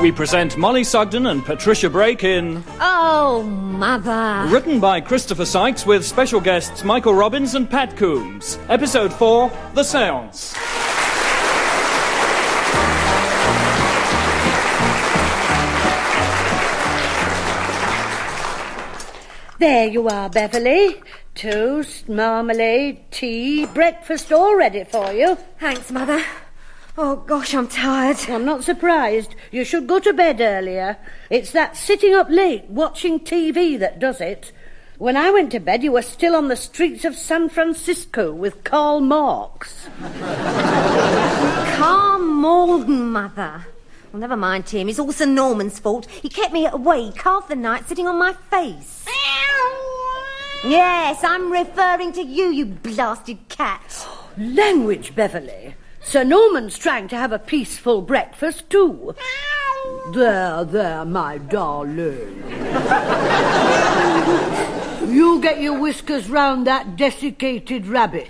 We present Mollie Sugden and Patricia Brake in Oh, mother. Written by Christopher Sykes with special guests Michael Robbins and Pat Coombs. Episode 4 The Seance. There you are, Beverly. Toast, marmalade, tea, breakfast all ready for you. Thanks, mother. Oh, gosh, I'm tired. I'm not surprised. You should go to bed earlier. It's that sitting up late watching TV that does it. When I went to bed, you were still on the streets of San Francisco with Karl Marx. Karl Malden, mother. Well, never mind, Tim. It's all Sir Norman's fault. He kept me awake half the night sitting on my face. Yes, I'm referring to you, you blasted cat. Language, Beverly. Sir Norman's trying to have a peaceful breakfast, too. There, there, my darling. you get your whiskers round that desiccated rabbit.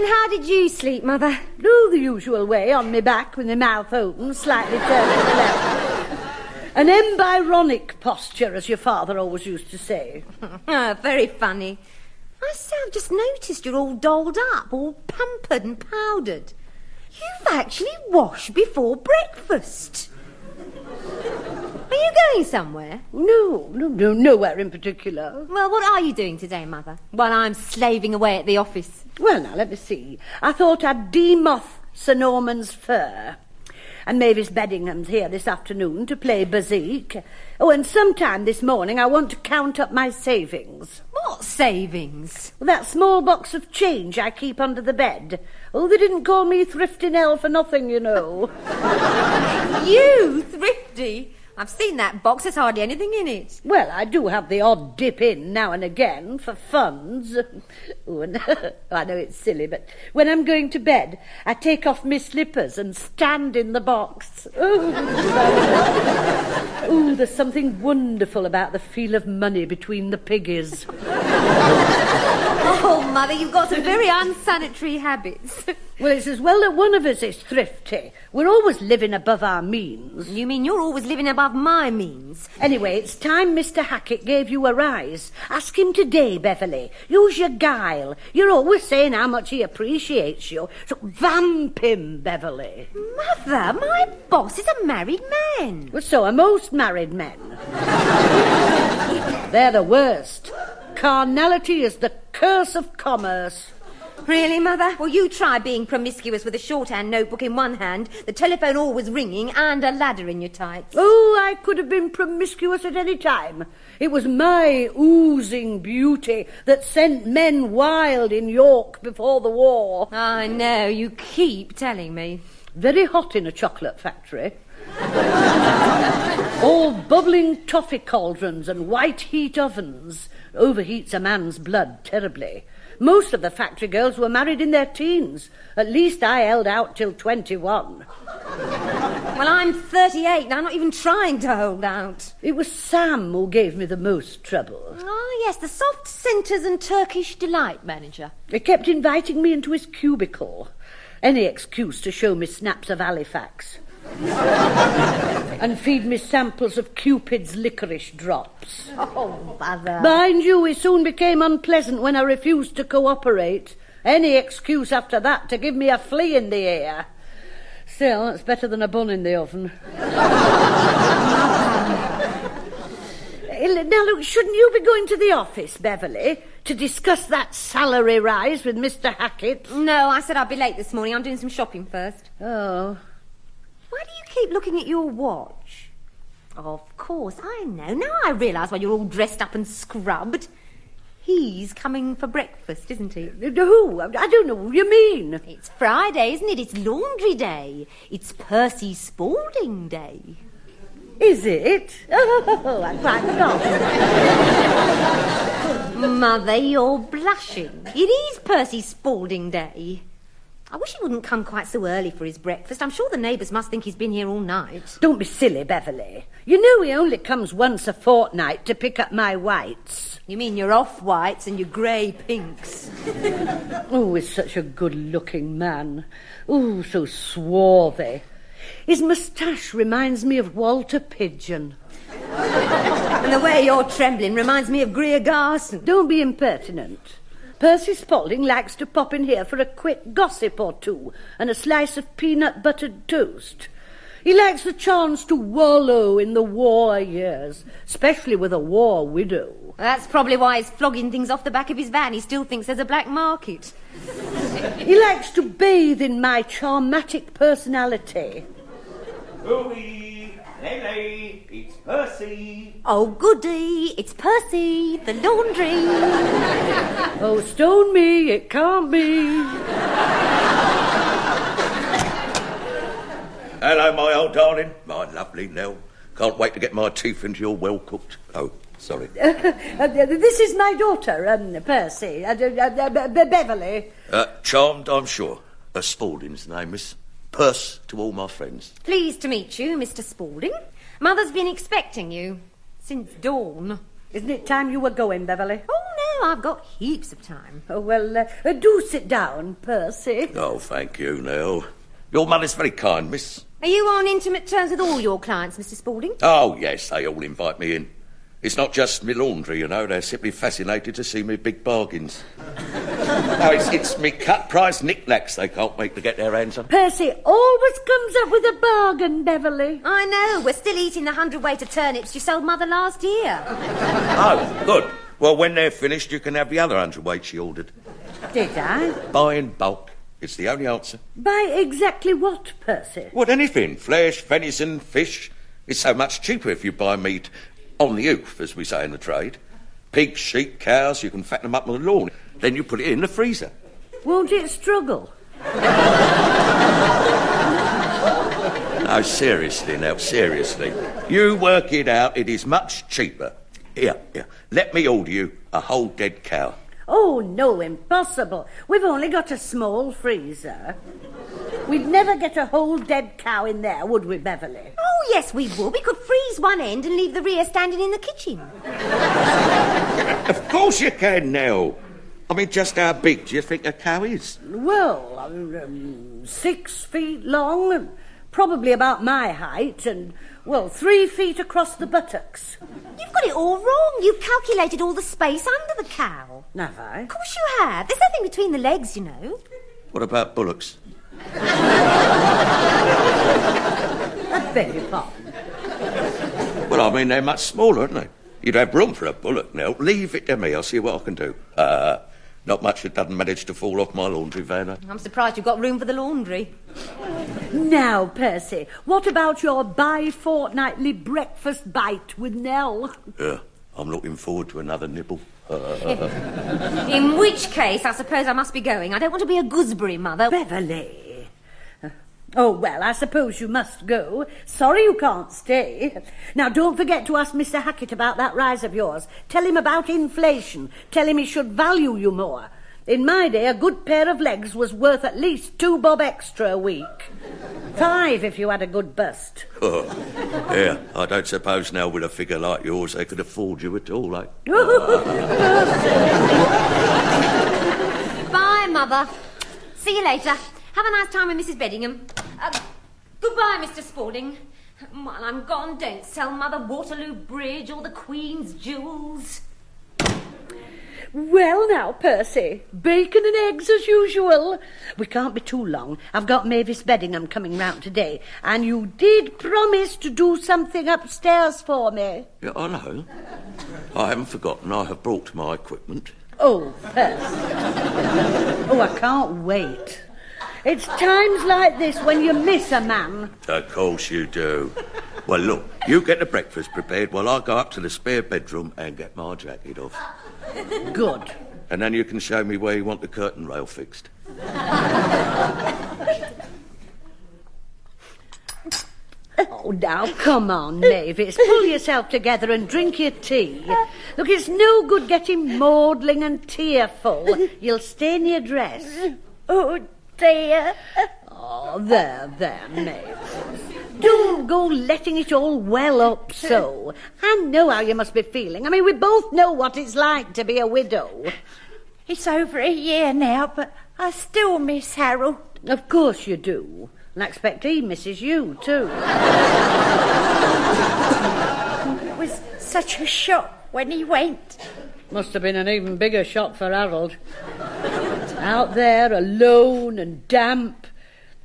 And how did you sleep, mother? Do the usual way, on my back with my mouth open, slightly turned to the left. An embryonic posture, as your father always used to say. Ah, very funny. I say, I've just noticed you're all dolled up, all pampered and powdered. You've actually washed before breakfast. Are you going somewhere? No, no, no, nowhere in particular. Well, what are you doing today, Mother? While I'm slaving away at the office. Well, now, let me see. I thought I'd demoth Sir Norman's fur. And Mavis Beddingham's here this afternoon to play Bezique. Oh, and sometime this morning I want to count up my savings. What savings? Well, that small box of change I keep under the bed. Oh, they didn't call me Thrifty Nell for nothing, you know. You, thrifty? I've seen that box. There's hardly anything in it. Well, I do have the odd dip in now and again for funds. Oh, and I know it's silly, but when I'm going to bed, I take off my slippers and stand in the box. Oh, oh there's something wonderful about the feel of money between the piggies. Oh, Mother, you've got some very unsanitary habits. Well, it's as well that one of us is thrifty. We're always living above our means. You mean you're always living above my means? Anyway, it's time Mr. Hackett gave you a rise. Ask him today, Beverly. Use your guile. You're always saying how much he appreciates you. So vamp him, Beverly. Mother, my boss is a married man. Well, so are most married men. They're the worst. Carnality is the curse of commerce. Really, Mother? Well, you try being promiscuous with a shorthand notebook in one hand, the telephone always ringing, and a ladder in your tights. Oh, I could have been promiscuous at any time. It was my oozing beauty that sent men wild in York before the war. I know, you keep telling me. Very hot in a chocolate factory. All bubbling toffee cauldrons and white heat ovens overheats a man's blood terribly. Most of the factory girls were married in their teens. At least I held out till 21. Well, I'm 38 and I'm not even trying to hold out. It was Sam who gave me the most trouble. Oh, yes, the soft centres and Turkish delight manager. He kept inviting me into his cubicle. Any excuse to show me snaps of Halifax. and feed me samples of Cupid's licorice drops. Oh, mother. Mind you, he soon became unpleasant when I refused to cooperate. Any excuse after that to give me a flea in the ear. Still, it's better than a bun in the oven. now, look, shouldn't you be going to the office, Beverly, to discuss that salary rise with Mr. Hackett? No, I said I'd be late this morning. I'm doing some shopping first. Oh, Why do you keep looking at your watch? Of course, I know. Now I realise why you're all dressed up and scrubbed. He's coming for breakfast, isn't he? Uh, who? I don't know what you mean. It's Friday, isn't it? It's laundry day. It's Percy Spaulding day. Is it? Oh, I quite forgot. Mother, you're blushing. It is Percy Spaulding day. I wish he wouldn't come quite so early for his breakfast. I'm sure the neighbours must think he's been here all night. Don't be silly, Beverly. You know he only comes once a fortnight to pick up my whites. You mean your off whites and your grey pinks? Oh, he's such a good looking man. Oh, so swarthy. His moustache reminds me of Walter Pidgeon. and the way you're trembling reminds me of Greer Garson. Don't be impertinent. Percy Spaulding likes to pop in here for a quick gossip or two and a slice of peanut buttered toast. He likes the chance to wallow in the war years, especially with a war widow. That's probably why he's flogging things off the back of his van. He still thinks there's a black market. He likes to bathe in my charmatic personality. Louie, Lele, it's Percy. Oh, goody, it's Percy, the laundry. Oh, stone me, it can't be. Hello, my old darling. My lovely Nell. Can't wait to get my teeth into your well cooked. Oh, sorry. Uh, this is my daughter, um, Percy. Uh, uh, uh, Beverly. Uh, charmed, I'm sure. Uh, Spalding's name, miss. Purse to all my friends. Pleased to meet you, Mr. Spaulding. Mother's been expecting you since dawn. Isn't it time you were going, Beverly? Oh, no, I've got heaps of time. Oh, well, uh, uh, do sit down, Percy. Oh, thank you, Nell. Your mother's very kind, miss. Are you on intimate terms with all your clients, Mr. Spaulding? Oh, yes, they all invite me in. It's not just me laundry, you know. They're simply fascinated to see me big bargains. No, oh, it's, it's me cut price knickknacks they can't wait to get their hands on. Percy always comes up with a bargain, Beverly. I know, we're still eating the hundredweight of turnips you sold Mother last year. Oh, good. Well, when they're finished, you can have the other hundredweight she ordered. Did I? Buy in bulk. It's the only answer. Buy exactly what, Percy? What, anything? Flesh, venison, fish. It's so much cheaper if you buy meat on the hoof, as we say in the trade. Pigs, sheep, cows, you can fatten them up on the lawn. Then you put it in the freezer. Won't it struggle? No, seriously now, seriously. You work it out, it is much cheaper. Here, here, let me order you a whole dead cow. Oh, no, impossible. We've only got a small freezer. We'd never get a whole dead cow in there, would we, Beverly? Oh, yes, we would. We could freeze one end and leave the rear standing in the kitchen. Of course you can now. I mean, just how big do you think a cow is? Well, um, six feet long, and probably about my height, and, well, three feet across the buttocks. You've got it all wrong. You've calculated all the space under the cow. Have I? Of course you have. There's nothing between the legs, you know. What about bullocks? I beg your pardon. Well, I mean, they're much smaller, aren't they? You'd have room for a bullock now. Leave it to me. I'll see what I can do. Uh, not much that doesn't manage to fall off my laundry van. eh? I'm surprised you've got room for the laundry. Now, Percy, what about your bi-fortnightly breakfast bite with Nell? Yeah, I'm looking forward to another nibble. In which case, I suppose I must be going. I don't want to be a gooseberry mother. Beverly. Oh, well, I suppose you must go. Sorry you can't stay. Now, don't forget to ask Mr. Hackett about that rise of yours. Tell him about inflation. Tell him he should value you more. In my day, a good pair of legs was worth at least two bob extra a week. Five if you had a good bust. Oh, Yeah, I don't suppose now with a figure like yours they could afford you at all, eh? Bye, Mother. See you later. Have a nice time with Mrs. Beddingham. Uh, goodbye, Mr. Spaulding. While I'm gone, don't sell Mother Waterloo Bridge or the Queen's jewels. Well, now, Percy, bacon and eggs as usual. We can't be too long. I've got Mavis Beddingham coming round today, and you did promise to do something upstairs for me. Yeah, I know. I haven't forgotten. I have brought my equipment. Oh, Percy. oh, I can't wait. It's times like this when you miss a man. Of course you do. Well, look, you get the breakfast prepared while I go up to the spare bedroom and get my jacket off. Good. And then you can show me where you want the curtain rail fixed. Oh, now, come on, Mavis. Pull yourself together and drink your tea. Look, it's no good getting maudling and tearful. You'll stain your dress. Oh, dear. Oh, there, there, Mavis. Don't go letting it all well up so. I know how you must be feeling. I mean, we both know what it's like to be a widow. It's over a year now, but I still miss Harold. Of course you do. And I expect he misses you, too. It was such a shock when he went. Must have been an even bigger shock for Harold. Out there, alone and damp.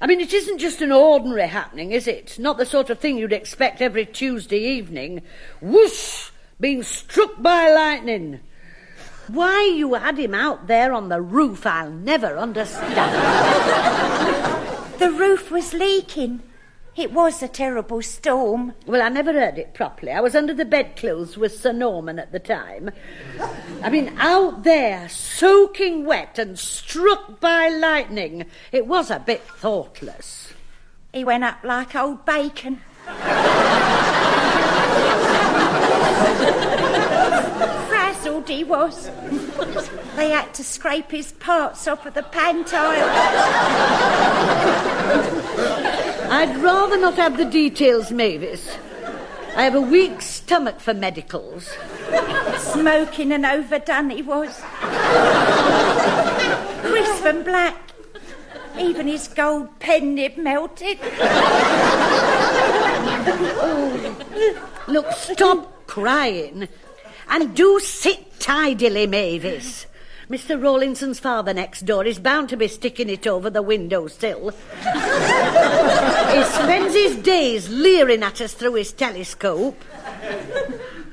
I mean, it isn't just an ordinary happening, is it? Not the sort of thing you'd expect every Tuesday evening. Whoosh! Being struck by lightning. Why you had him out there on the roof, I'll never understand. The roof was leaking. It was a terrible storm. Well, I never heard it properly. I was under the bedclothes with Sir Norman at the time. I mean, out there, soaking wet and struck by lightning. It was a bit thoughtless. He went up like old bacon. Frazzled he was. They had to scrape his parts off of the pan tile. I'd rather not have the details, Mavis. I have a weak stomach for medicals. Smoking and overdone he was. Crisp and black. Even his gold pen nib melted. Look, stop crying. And do sit tidily, Mavis. Mr. Rawlinson's father next door is bound to be sticking it over the window sill. he spends his days leering at us through his telescope.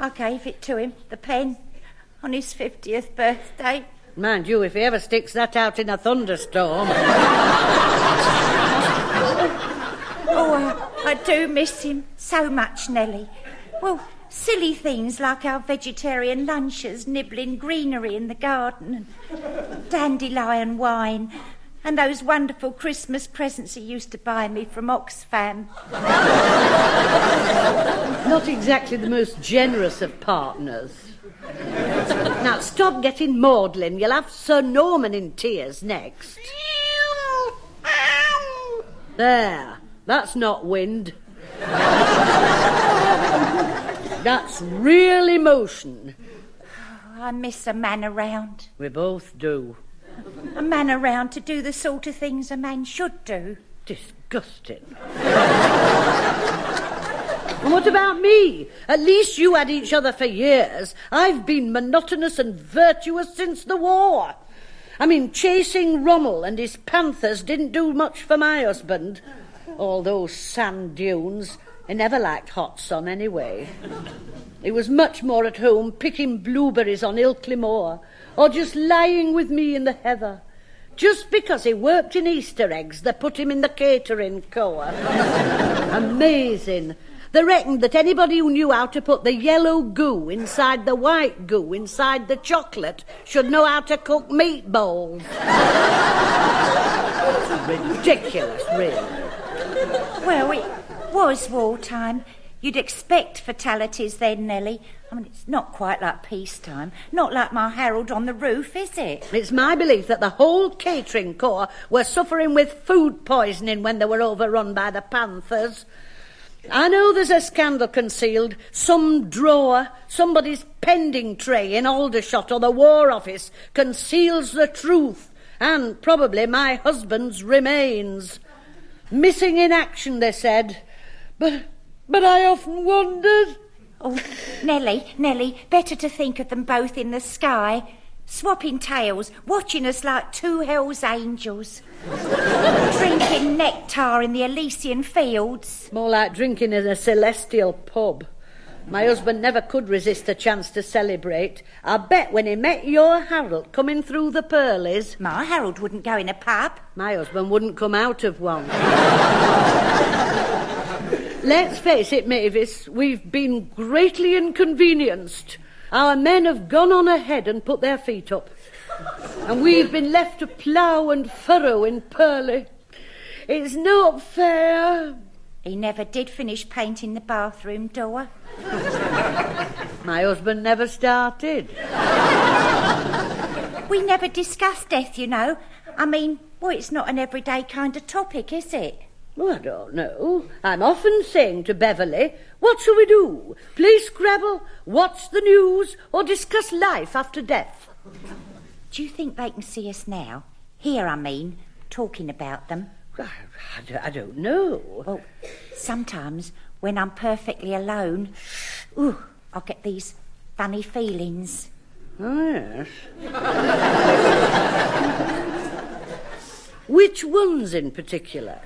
I gave it to him, the pen, on his 50th birthday. Mind you, if he ever sticks that out in a thunderstorm. Oh, I, I do miss him so much, Nellie. Well, silly things like our vegetarian lunches, nibbling greenery in the garden, and dandelion wine, and those wonderful Christmas presents he used to buy me from Oxfam. Not exactly the most generous of partners. Now, stop getting maudlin. You'll have Sir Norman in tears next. There. That's not wind. That's real emotion. I miss a man around. We both do. A man around to do the sort of things a man should do. Disgusting. and what about me? At least you had each other for years. I've been monotonous and virtuous since the war. I mean, chasing Rommel and his panthers didn't do much for my husband. All those sand dunes. He never liked hot sun anyway. He was much more at home picking blueberries on Ilkley Moor or just lying with me in the heather. Just because he worked in Easter eggs, they put him in the catering corps. Amazing. They reckoned that anybody who knew how to put the yellow goo inside the white goo inside the chocolate should know how to cook meatballs. Ridiculous, really. Well, was wartime. You'd expect fatalities then, Nellie. I mean, it's not quite like peacetime. Not like my Harold on the roof, is it? It's my belief that the whole catering corps were suffering with food poisoning when they were overrun by the panthers. I know there's a scandal concealed. Some drawer, somebody's pending tray in Aldershot or the War Office conceals the truth and probably my husband's remains. Missing in action, they said. But, but I often wondered. Oh, Nellie, Nellie, better to think of them both in the sky, swapping tails, watching us like two Hell's Angels, drinking nectar in the Elysian fields. More like drinking in a celestial pub. My husband never could resist a chance to celebrate. I bet when he met your Harold coming through the Pearlies, My Harold wouldn't go in a pub. my husband wouldn't come out of one. Let's face it, Mavis, we've been greatly inconvenienced. Our men have gone on ahead and put their feet up. And we've been left to plough and furrow in Purley. It's not fair. He never did finish painting the bathroom door. My husband never started. We never discussed death, you know. I mean, Well, it's not an everyday kind of topic, is it? Well, I don't know. I'm often saying to Beverly, what shall we do? Play Scrabble, watch the news, or discuss life after death? Do you think they can see us now? Here, I mean, talking about them. I don't know. Well, sometimes when I'm perfectly alone, ooh, I get these funny feelings. Oh, yes. Which ones in particular?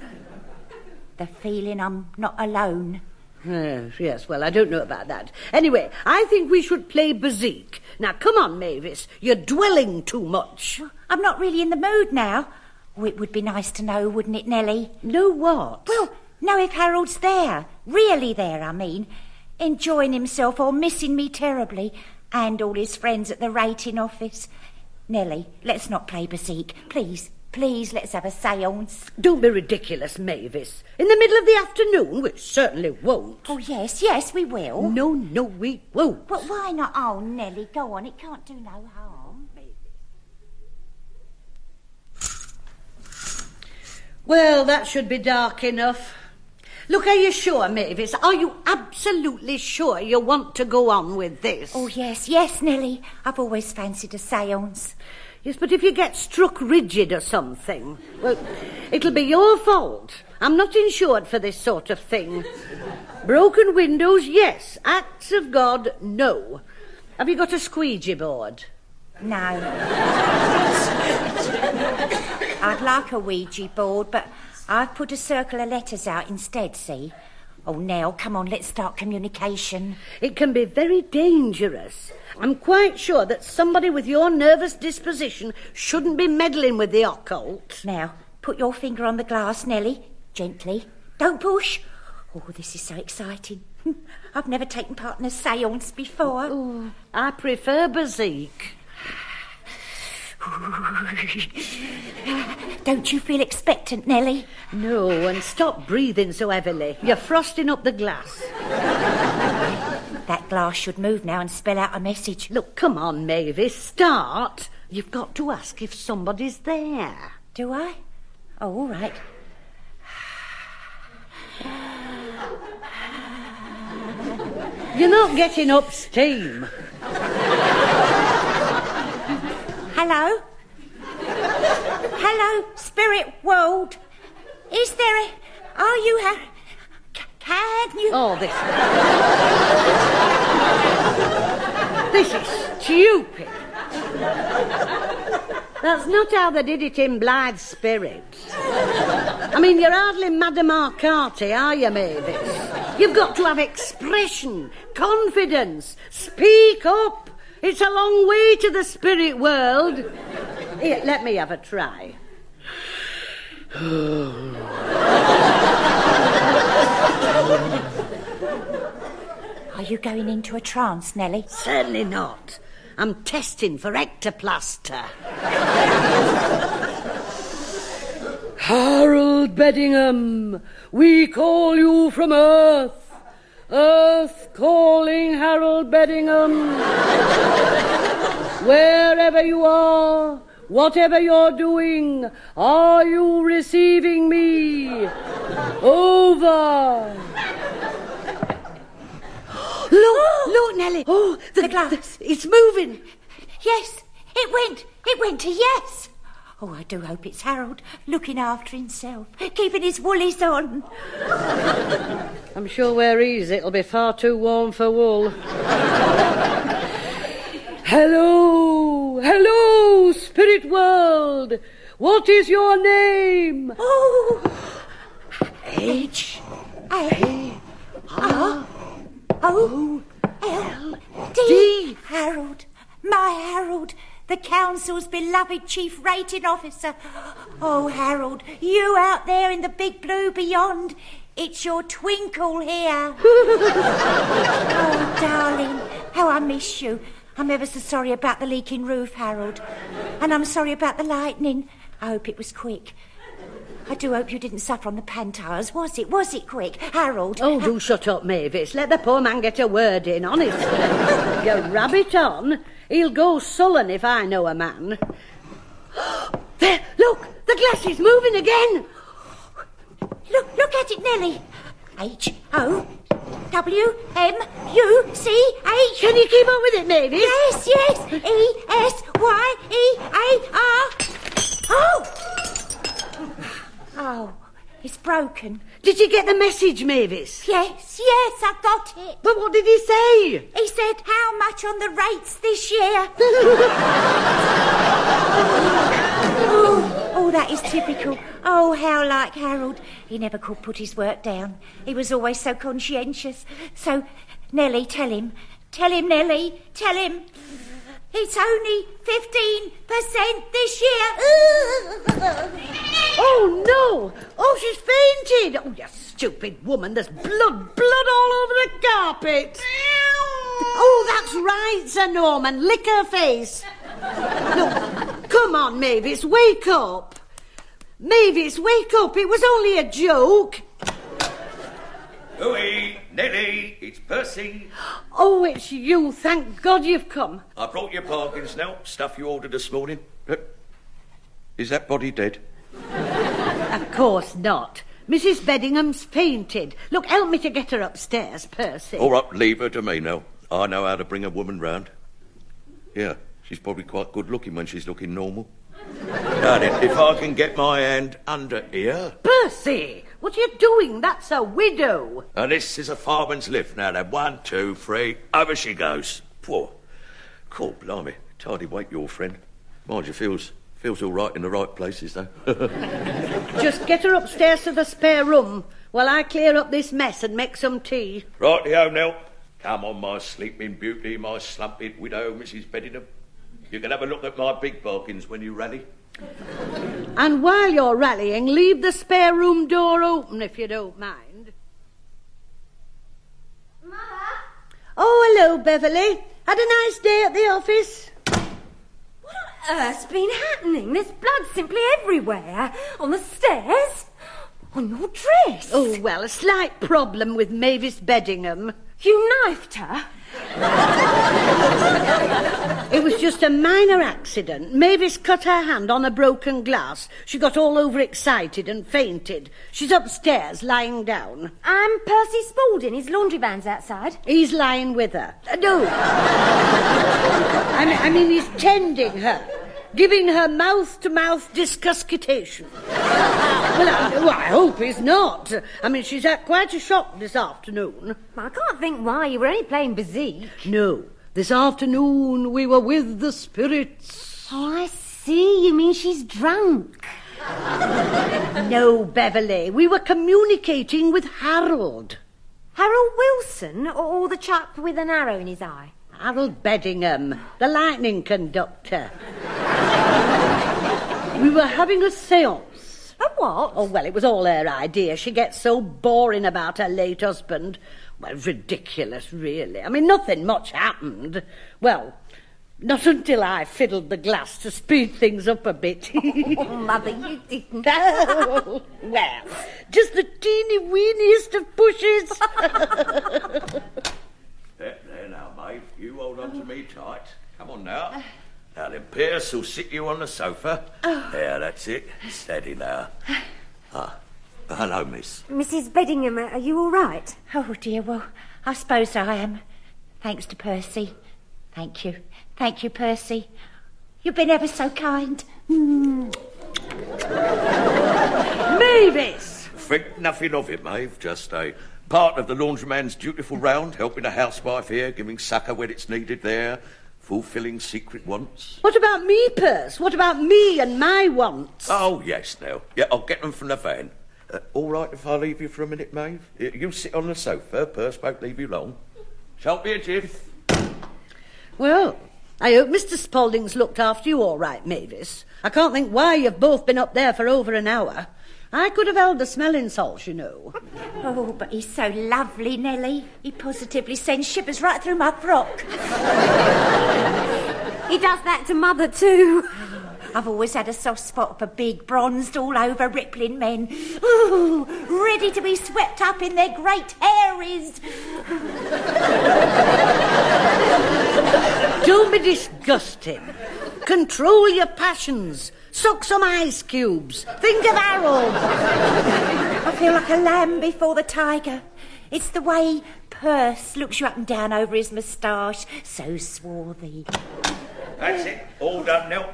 The feeling I'm not alone. Yes, yes, well, I don't know about that. Anyway, I think we should play Bezique. Now, come on, Mavis. You're dwelling too much. I'm not really in the mood now. Oh, it would be nice to know, wouldn't it, Nellie? Know what? Well, know if Harold's there. Really there, I mean. Enjoying himself or missing me terribly. And all his friends at the rating office. Nellie, let's not play Bezique. Please, please, let's have a seance. Don't be ridiculous, Mavis. In the middle of the afternoon, which certainly won't. Oh, yes, yes, we will. No, no, we won't. But why not? Oh, Nellie, go on. It can't do no harm. Well, that should be dark enough. Look, are you sure, Mavis? Are you absolutely sure you want to go on with this? Oh, yes, yes, Nellie. I've always fancied a seance. Yes, but if you get struck rigid or something, well, it'll be your fault. I'm not insured for this sort of thing. Broken windows, yes. Acts of God, no. Have you got a squeegee board? No. I'd like a Ouija board, but I've put a circle of letters out instead, see? Oh, Nell, come on, let's start communication. It can be very dangerous. I'm quite sure that somebody with your nervous disposition shouldn't be meddling with the occult. Now, put your finger on the glass, Nellie. Gently. Don't push. Oh, this is so exciting. I've never taken part in a seance before. Oh, I prefer Bezique. Don't you feel expectant, Nellie? No, and stop breathing so heavily. You're frosting up the glass. That glass should move now and spell out a message. Look, come on, Mavis, start. You've got to ask if somebody's there. Do I? Oh, all right. You're not getting up steam. Hello? Hello, spirit world. Is there a. Are you. C- can you. Oh, this. this is stupid. That's not how they did it in Blithe Spirits. I mean, you're hardly Madame Arcati, are you, Mavis? You've got to have expression, confidence, speak up. It's a long way to the spirit world. Here, let me have a try. Are you going into a trance, Nellie? Certainly not. I'm testing for ectoplaster. Harold Beddingham, we call you from Earth. Earth calling Harold Beddingham. Wherever you are, whatever you're doing, are you receiving me? Over. Look, look, Nellie. Oh, the, The glass. it's moving. Yes, it went. It went to yes. Oh, I do hope it's Harold looking after himself, keeping his woolies on. I'm sure where he is, it'll be far too warm for wool. hello, hello, spirit world. What is your name? Oh, H A R O L D. Harold, my Harold, the council's beloved chief rating officer. Oh, Harold, you out there in the big blue beyond. It's your twinkle here. oh, darling, how I miss you. I'm ever so sorry about the leaking roof, Harold. And I'm sorry about the lightning. I hope it was quick. I do hope you didn't suffer on the pantiles, was it? Was it quick? Harold? Oh, do shut up, Mavis. Let the poor man get a word in, honestly. you rub it on. He'll go sullen if I know a man. there, look, The glass is moving again. Look, look at it, Nellie. H O W M U C H. Can you keep up with it, Mavis? Yes, yes. E S Y E A R. Oh! Oh, it's broken. Did you get the message, Mavis? Yes, yes, I got it. But what did he say? He said, How much on the rates this year? oh, oh, that is typical. Oh, how like Harold. He never could put his work down. He was always so conscientious. So, Nellie, tell him. Tell him, Nellie. Tell him. It's only 15% this year. Oh, no! Oh, she's fainted! Oh, you stupid woman, there's blood, blood all over the carpet! Oh, that's right, Sir Norman, lick her face. No, come on, Mavis, wake up. Mavis, wake up, it was only a joke. Louis, Nellie, it's Percy. Oh, it's you, thank God you've come. I brought your Parkins now, stuff you ordered this morning. Is that body dead? Of course not. Mrs. Beddingham's fainted. Look, help me to get her upstairs, Percy. All right, leave her to me now. I know how to bring a woman round. Yeah, she's probably quite good looking when she's looking normal. now then, if I can get my hand under here. Percy, what are you doing? That's a widow. And this is a fireman's lift. Now then, one, two, three, over she goes. Poor. Cool, blimey. Tidy weight, your friend. Mind you, feels feels all right in the right places, though. Just get her upstairs to the spare room while I clear up this mess and make some tea. Righty-ho, oh, Nell. Come on, my sleeping beauty, my slumping widow, Mrs. Beddingham. You can have a look at my big bargains when you rally. And while you're rallying, leave the spare room door open if you don't mind. Mother? Oh, hello, Beverly. Had a nice day at the office? What on earth's been happening? There's blood simply everywhere. On the stairs. On your dress. Oh, well, a slight problem with Mavis Beddingham. You knifed her? It was just a minor accident. Mavis cut her hand on a broken glass. She got all overexcited and fainted. She's upstairs, lying down. I'm Percy Spaulding. His laundry van's outside. He's lying with her. Uh, no. I mean, I mean, he's tending her, giving her mouth to mouth discuscutation. well, I, well, I hope he's not. I mean, she's had quite a shock this afternoon. I can't think why. You were only playing Bezique. No, this afternoon we were with the spirits. Oh, I see. You mean she's drunk? No, Beverly, we were communicating with Harold. Harold Wilson or the chap with an arrow in his eye? Harold Beddingham, the lightning conductor. we were having a seance. A what? Oh, well, it was all her idea. She gets so boring about her late husband. Well, ridiculous, really. I mean, nothing much happened. Well, not until I fiddled the glass to speed things up a bit. Oh, Mother, you didn't. Oh, well, just the teeny weeniest of pushes. There, there now, mate. You hold on to me tight. Come on now. Uh. Now then, Pierce will sit you on the sofa. Oh. There, that's it. Steady now. Uh. Ah, hello, miss. Mrs. Beddingham, are you all right? Oh, dear, well, I suppose I am. Thanks to Percy. Thank you. Thank you, Percy. You've been ever so kind. Hmm. Mavis! Think nothing of it, Maeve. Just a part of the laundryman's dutiful round, helping a housewife here, giving succour when it's needed there, fulfilling secret wants. What about me, Perce? What about me and my wants? Oh, yes, now. Yeah, I'll get them from the van. Uh, all right if I leave you for a minute, Maeve? You- You sit on the sofa. Purse won't leave you long. Shan't be a jiff. Well, I hope Mr. Spaulding's looked after you all right, Mavis. I can't think why you've both been up there for over an hour. I could have held the smelling salts, you know. Oh, but he's so lovely, Nellie. He positively sends shivers right through my frock. He does that to Mother, too. I've always had a soft spot for big, bronzed, all over rippling men. Ooh, ready to be swept up in their great hairies. Don't be disgusting. Control your passions. Suck some ice cubes. Think of Harold. I feel like a lamb before the tiger. It's the way Perce looks you up and down over his moustache, so swarthy. That's it. All done now.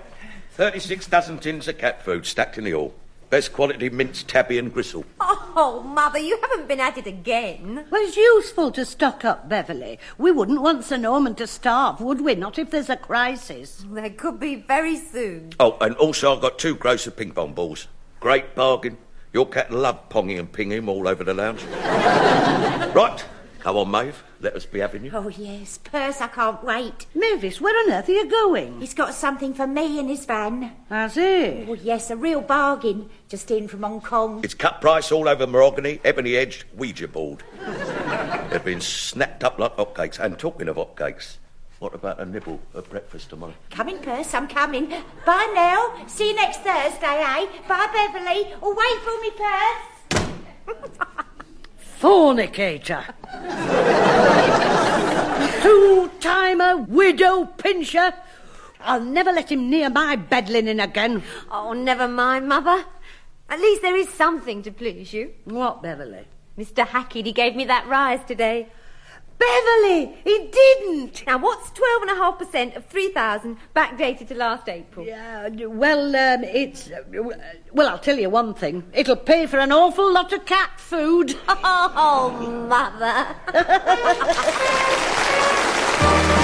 36 dozen tins of cat food stacked in the hall. Best quality minced tabby and gristle. Oh, Mother, you haven't been at it again. Well, it's useful to stock up, Beverly. We wouldn't want Sir Norman to starve, would we? Not if there's a crisis. There could be very soon. Oh, and also I've got two gross of ping pong balls. Great bargain. Your cat loved ponging and pinging him all over the lounge. right. Come on, Maeve. Let us be having you. Oh, yes, Perce, I can't wait. Mavis, where on earth are you going? He's got something for me in his van. Has he? Oh, yes, a real bargain. Just in from Hong Kong. It's cut price all over mahogany, ebony edged, Ouija board. They've been snapped up like hotcakes. And talking of hotcakes, what about a nibble at breakfast tomorrow? Coming, Perce, I'm coming. Bye now. See you next Thursday, eh? Bye, Beverly. Oh, wait for me, Perce. Fornicator. Two-timer, widow pincher. I'll never let him near my bed linen again. Oh, never mind, Mother. At least there is something to please you. What, Beverly? Mr. Hackett, he gave me that rise today. Beverly, he didn't. Now, what's 12.5% of 3,000 backdated to last April? Yeah, well, um, it's. Uh, well, I'll tell you one thing. It'll pay for an awful lot of cat food. Oh, Mother.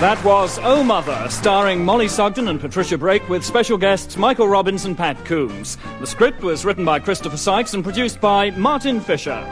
That was Oh Mother, starring Mollie Sugden and Patricia Brake, with special guests Michael Robbins and Pat Coombs. The script was written by Christopher Sykes and produced by Martin Fisher.